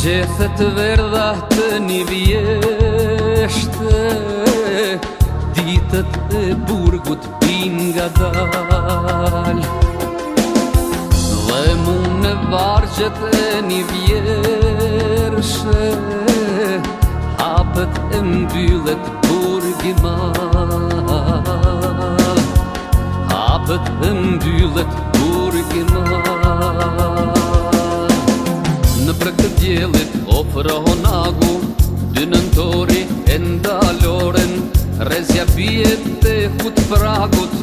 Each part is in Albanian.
gjithë të verdha të një vjeshte Ditët e burgut nga dal Dhe mu në vargjët e një vjershe Hapët e mbyllet burgi mal Hapët e mbyllet djelit ofrë honagu Dynën tori e ndaloren Rezja bjet të hut fragut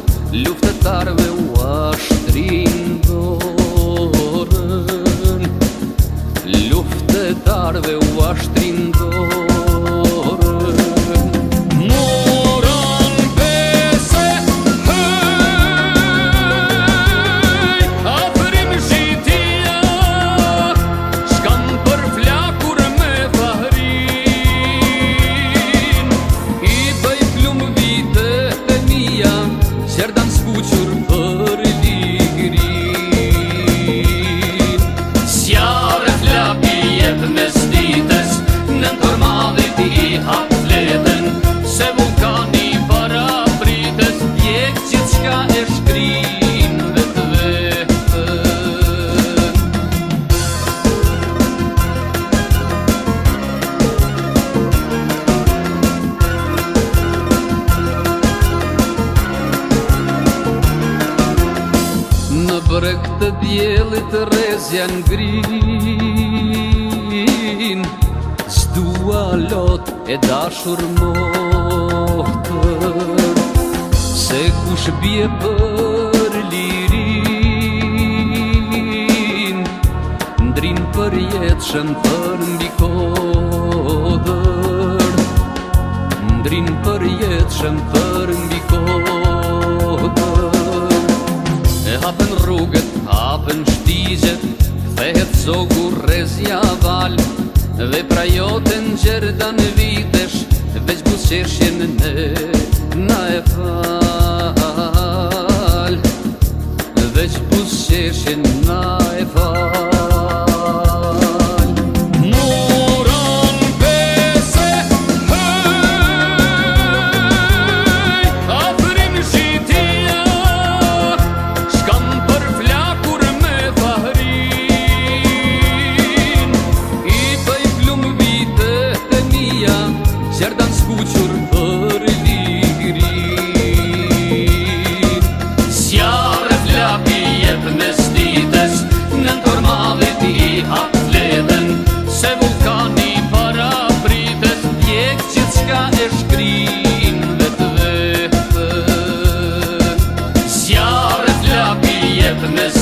Luftetarve u ashtrin dorën breg të djelit rezja në grin Shtua lot e dashur motë Se kush bje për lirin Ndrin për jetë shën për mbi kodër Ndrin për jetë për kodër hapen rrugët, hapen shtigjet, Këthehet zogu rezja val, Dhe pra joten gjerda në vitesh, Vec busqeshjen në na e fal, Vec busqeshjen në na e fal, happiness